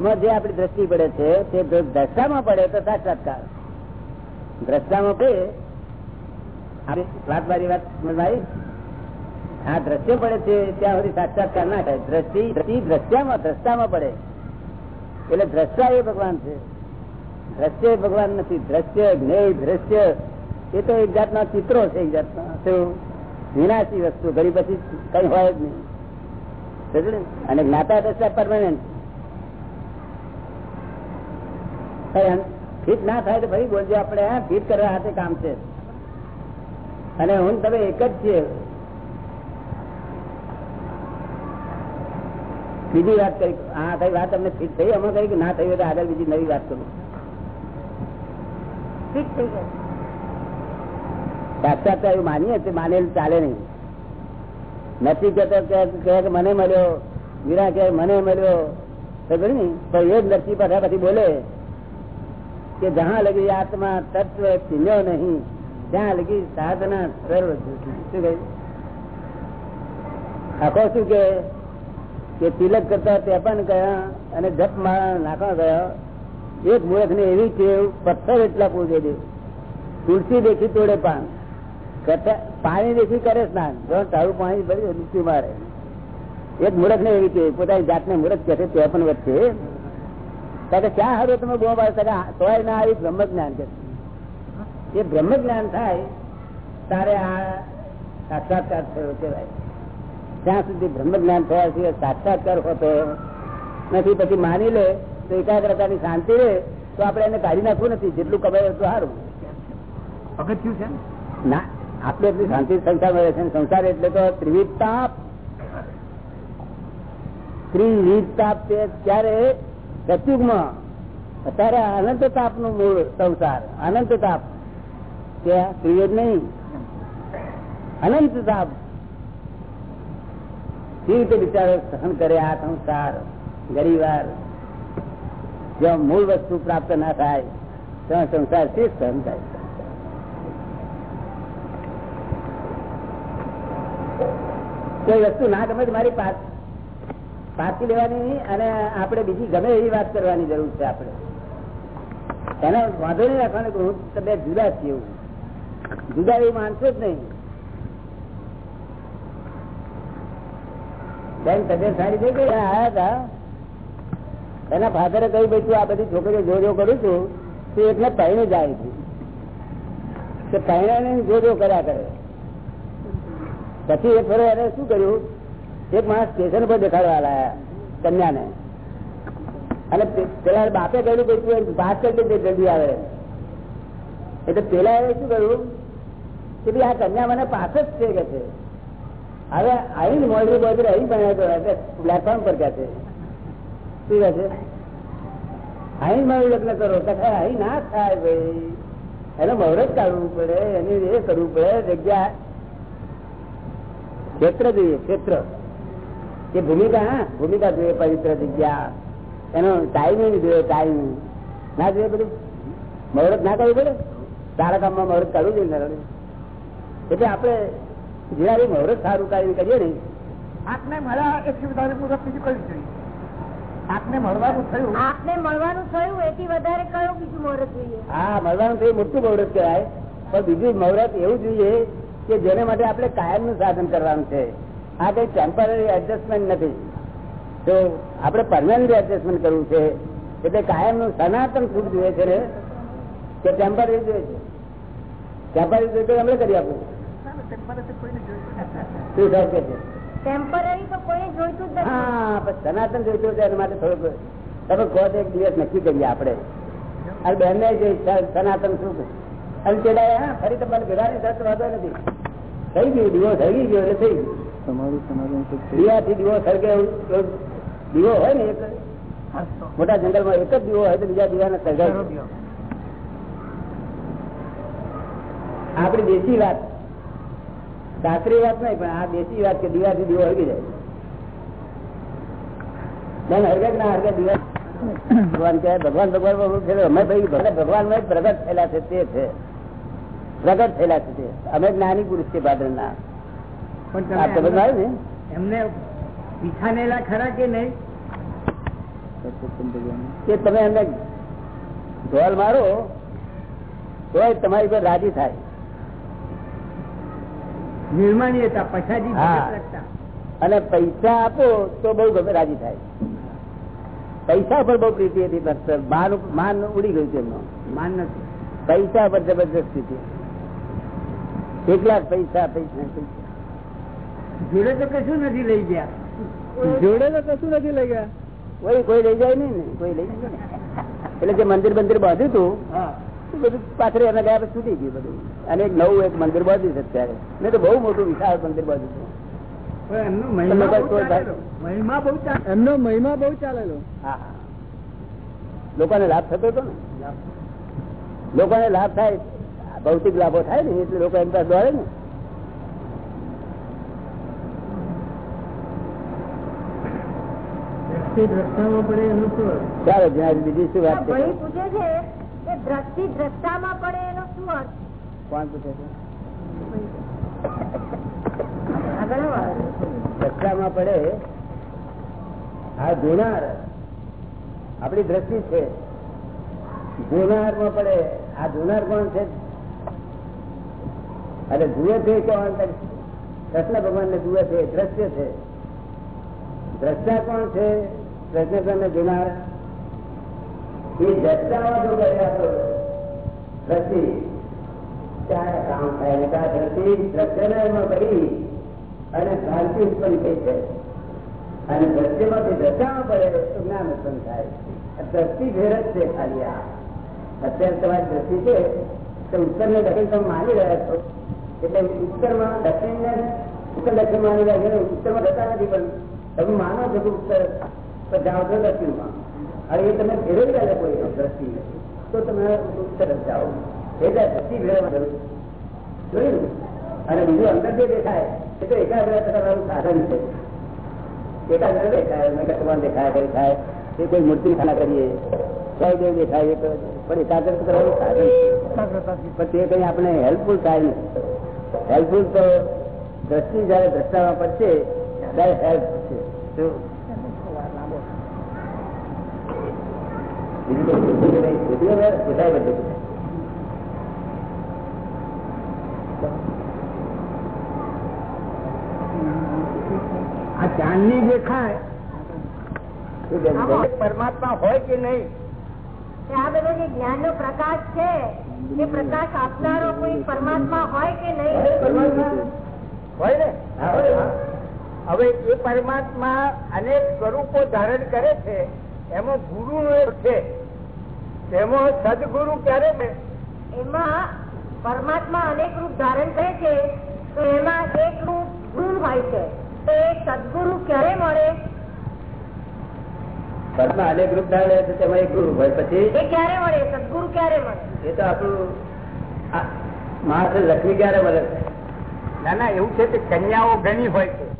માં જે આપણી દ્રષ્ટિ પડે છે, તે દ્રષ્ટામાં પડે તો સાક્ષાત્કાર. દ્રષ્ટામાં પડે વાત મારી વાત સમજવાય? આ દ્રશ્ય પડે છે, ત્યાં સુધી સાક્ષાત્કાર ના થાય. દ્રષ્ટિ દ્રષ્ટિ દ્રષ્ટામાં દ્રષ્ટામાં પડે. એટલે દ્રષ્ટા એ ભગવાન છે. દ્રશ્ય એ ભગવાન નથી. દ્રશ્ય જ્ઞેય દ્રશ્ય એ તો એક જાતના ચિત્રો છે, એક જાતના શું? વિનાશી વસ્તુ. ઘડી પછી કઈ હોય જ નહીં. અને જ્ઞાતા દ્રષ્ટા પરમાનન્ટ ફિટ ના થાય તો ભાઈ બોલજો આપણે હા ફિટ કરવા હાથે કામ છે. અને હું તમે એક જ છીએ. બીજી વાત કરી હા કઈ વાત તમને ફિટ થઈ? અમે કહી કે ના થઈ તો આગળ બીજી નવી વાત કરું. ફિટ થઈ ગયું. સાક્ષાત્કાર એવું માનીએ તે માનેલું ચાલે નહીં. નથી કેતો કે મને મળ્યો વીરા કે મને મળ્યો ને પણ એ જ નક્કી પાછા પછી બોલે કે જ્યાં લગી આત્મા તત્વ ચિહ્નો નહીં, ત્યાં લગી સાધના સર્વ શું આખો શું કે તિલક કરતા પણ ગયા અને જપ માળા નાખવા ગયા. એક મૂર્ખ ને એવી ટેવ પથ્થર એટલા પૂજે દે તુલસી દેખી તોડે પાન. પાણી દેખી કરે સ્નાન. જો તારું પાણી ભરી મૃત્યુ મારે. એક મૂર્ખ ને એવી ટેવ. પોતાની જાતને મૂર્ખ કહે છે તે પણ વચ્ચે. કે ક્યાં હારું તમે બહુ બાર તોય ના આવી બ્રહ્મ જ્ઞાન કે એ બ્રહ્મ જ્ઞાન થાય તારે આ સાક્ષાત્કાર થયો કહેવાય. ત્યાં સુધી બ્રહ્મ જ્ઞાન થયા છે સાક્ષાત્કાર હોતો નથી પછી માની લે તો એકાગ્રતાની શાંતિ રહે તો આપણે એને કાઢી નાખવું નથી. જેટલું કમાય એટલું સારું. અગત્યું છે ના? આપણે એટલી શાંતિ સંસાર મળે છે સંસાર એટલે તો ત્રિવિધ તાપ. ત્રિવિધ તાપ તે ક્યારે સતયુગમાં અત્યારે અનંત તાપનું મૂળ સંસાર, અનંત તાપ. ત્રિવેદ નહીં. અનંત તાપ. કેવી રીતે બિચારો સહન કરે આ સંસાર? ગરીવાર જ્યાં મૂળ વસ્તુ પ્રાપ્ત ના થાય ત્યાં સંસારથી સહન થાય? કોઈ વસ્તુ ના ગમે તો મારી પાસ પાછી લેવાની અને આપણે બીજી ગમે એવી વાત કરવાની જરૂર છે આપણે. એને વાંધો નહીં રાખવાનો કે હું તમે જુદા છીએ એવું. જુદા એવું માનશો જ નહીં. બેન તબિયત સારી થઈ ગઈ આયા હતા એના ફાધરે કહ્યું ભાઈ તું આ બધી છોકરીઓ જો જો કરું છું. તું એટલે પહેણે જાય છું કે પહેણે જો જો કર્યા કરે. પછી એક ફરો એને શું કર્યું? એક માણસ સ્ટેશન પર દેખાડવા લાયા કન્યાને. અને પેલા બાપે કહ્યું કે તું વાત કરી જલ્દી આવે. એટલે પેલા એ શું કહ્યું? કે ભાઈ, આ કન્યા મને પાસે જ છે કે છે. હવે અહીં મોડી બોડી અહીં બનાવ્યો પ્લેટફોર્મ પર ક્યાં છે. શું કહે છે? અહીં મારું લગ્ન કરો. તો અહીં ના થાય ભાઈ. એનો મહુરત કાઢવું પડે. એની એ કરવું પડે. જગ્યા ક્ષેત્ર જોઈએ, ક્ષેત્ર. કે ભૂમિકા હા ભૂમિકા જોઈએ પવિત્ર જગ્યા. એનો ટાઈમિંગ જોઈએ ટાઈમ ના જોઈએ બધું? મહુરત ના કરવું પડે? સારા કામમાં મહુરત કાઢવું જોઈએ ને એટલે આપણે જીરાવી મહુરત સારું કાઢી કરીએ ને. આપને મળ્યા એથી વધારે મુહૂર્ત બીજું કયું જોઈએ આપને મળવાનું થયું. આપને મળવાનું થયું એથી વધારે કયું બીજું મુહૂર્ત જોઈએ? હા મળવાનું થયું મોટું મહુરત કહેવાય. પણ બીજું મહુરત એવું જોઈએ કે જેને માટે આપણે કાયમનું સાધન કરવાનું છે. આ કઈ ટેમ્પરરી એડજસ્ટમેન્ટ નથી. તો આપણે પરમાનન્ટ એડજસ્ટમેન્ટ કરવું છે. એટલે કાયમનું સનાતન સુખ જોઈએ છે ને કે ટેમ્પરરી જોઈએ છે. ટેમ્પરરી જોઈએ તો કરી આપવું. શું સાહેબ કે છે? ટેમ્પરરી તો કોઈ જોઈતું જ નથી. હા સનાતન જોઈતું એના માટે થોડુંક તમે કહો એક દિવસ નક્કી કરીએ આપણે. અને બેન ને જે સનાતન સુખ. અને પેલા ફરી તમારે ભેગાની સાથે વાંધો નથી. થઈ ગયું દીવો થઈ ગયો એટલે થઈ ગયું. તમારું સનાતન સુખ દીવો સળગે એવું એવું દીવો હોય ને એક મોટા જ દીવો હોય તો બીજા દીવાને સળગાવી દે. આપણી દેશી વાત. શાસ્ત્રીય વાત નહીં પણ આ દેશી વાત કે દીવાથી દીવો હળગી જાય. ના દીવા ભગવાન કહે ભગવાન ભગવાન ભગવાન છે અમે ભાઈ ભગવાન પ્રગટ થયેલા છે તે છે. પ્રગટ થયેલા છે તે. અમે જ્ઞાની પુરુષ છે ભાદરના. પણ તમે એમને પીછાનેલા ખરા કે નહીં? કે તમે એમને ઢોલ મારો તો તમારી પર રાજી થાય. નિર્માણીયતા પછાજી. અને પૈસા આપો તો બહુ ગમે રાજી થાય. પૈસા પર બહુ પ્રીતિ હતી ફક્ત માન માન ઉડી ગયું છે એમનું. માન નથી. પૈસા પર જબરજસ્તી હતી પૈસા પૈસા પૈસા. જોડે તો કશું નથી લઈ ગયા. જોડે તો કશું નથી લઈ ગયા. કોઈ કોઈ લઈ જાય નહીં ને કોઈ લઈ જાય એટલે જે મંદિર મંદિર બાંધ્યું હતું બધું પાછળ એના ગયા પછી છૂટી ગયું બધું. અને એક નવું એક મંદિર બાંધ્યું છે અત્યારે. મેં તો બહુ મોટું વિશાળ મંદિર બાંધ્યું છે. એમનો મહિમા બહુ ચાલેલો. ચાલે. એમનો મહિમા બહુ ચાલેલો. હા હા. લોકોને લાભ થતો હતો ને? લોકોને લાભ થાય ભૌતિક લાભો થાય ને એટલે લોકો એમ પાસે દોડે ને રસ્તામાં પડે એનું શું ચાલો જ્યાં બીજી શું વાત છે? પૂછે છે કે દ્રષ્ટિ દ્રષ્ટામાં પડે એનો શું અર્થ? કોણ પૂછે છે? આગળ પડે? આ જોનાર. આપણી દ્રષ્ટિ છે. જોનારમાં પડે. આ જોનાર કોણ છે? અને જુએ છે કોણ કૃષ્ણ ભગવાન ને જુએ છે દ્રશ્ય છે. દ્રષ્ટા કોણ છે? કૃષ્ણ ભગવાન જોનાર. એ દ્રષ્ટામાં જો ગયા તો દ્રષ્ટિ ત્યારે કામ થાય ને ત્યાં દ્રષ્ટિ દ્રશ્યમાં પડી અને ભ્રાંતિ ઉત્પન્ન થઈ છે. અને દ્રશ્યમાંથી દ્રષ્ટામાં પડે તો જ્ઞાન ઉત્પન્ન થાય. દ્રષ્ટિ ભેર જ છે ખાલી આ. અત્યારે તમારી દ્રષ્ટિ છે તો ઉત્તર ને દક્ષિણ તમે માની રહ્યા છો. એટલે ઉત્તરમાં દક્ષિણ ને ઉત્તર દક્ષિણ માની રહ્યા છે ઉત્તરમાં જતા નથી પણ તમે માનો છો કે ઉત્તર તો જાઓ કોઈ દેખાય કોઈ મૂર્તિ ખાના કરીએ સૌદેવ દેખાય પણ એકાગ્ર કરવાનું સાધન પણ તે કઈ આપણે હેલ્પફુલ થાય નહીં. હેલ્પફુલ તો દ્રષ્ટિ જયારે દ્રષ્ટામાં પડશે, ત્યારે હેલ્પ છે શું? બીજું તો બીજું કંઈ બીજું હવે પૂછાય બધું આ ચાંદની દેખાય પરમાત્મા હોય કે નહીં. આ બધો જે જ્ઞાન નો પ્રકાશ છે એ પ્રકાશ આપનારો કોઈ પરમાત્મા હોય કે નહીં? હોય ને? હવે એ પરમાત્મા અનેક સ્વરૂપો ધારણ કરે છે એમાં ગુરુ છે. તેમાં સદગુરુ ક્યારે એમાં પરમાત્મા અનેક રૂપ ધારણ કરે છે તો એમાં એક રૂપ ગુરુ હોય છે. તો એ સદગુરુ ક્યારે મળે? પદમાં અનેક રૂપ ધારે છે તેમાં એક રૂપ હોય પછી? એ ક્યારે મળે? સદગુરુ ક્યારે મળે? એ તો આપણું આ માણસ લક્ષ્મી ક્યારે મળે? છે ના ના એવું છે કે કન્યાઓ ઘણી હોય છે.